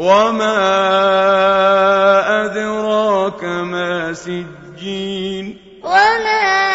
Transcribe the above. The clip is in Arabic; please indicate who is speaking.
Speaker 1: وما أدراك ما سجين
Speaker 2: وما